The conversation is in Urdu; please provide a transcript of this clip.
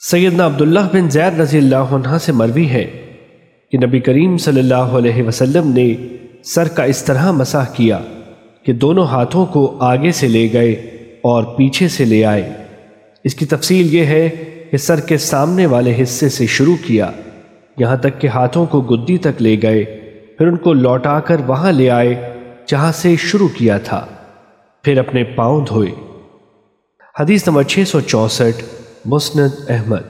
سیدنا عبداللہ بن زید رضی اللہ عنہ سے مروی ہے کہ نبی کریم صلی اللہ علیہ وسلم نے سر کا اس طرح مسح کیا کہ دونوں ہاتھوں کو آگے سے لے گئے اور پیچھے سے لے آئے۔ اس کی تفصیل یہ ہے کہ سر کے سامنے والے حصے سے شروع کیا، یہاں تک کہ ہاتھوں کو گدی تک لے گئے، پھر ان کو لوٹا کر وہاں لے آئے جہاں سے شروع کیا تھا، پھر اپنے پاؤں دھوئے۔ حدیث نمبر 664 مسند احمد